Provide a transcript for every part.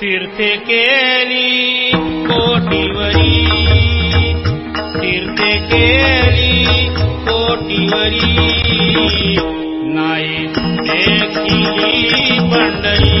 तीर्थे केली कोटीवरी तीर्थे केली कोटीवरी नाही देखी बनई।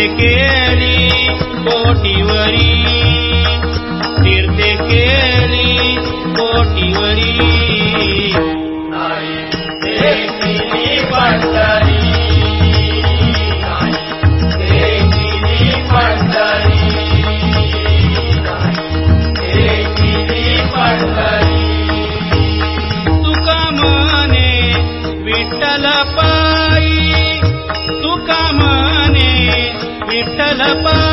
तीर्थे केली कोटीवरी तीर्थे केली कोटीवरी na pa.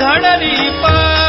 धडरी पा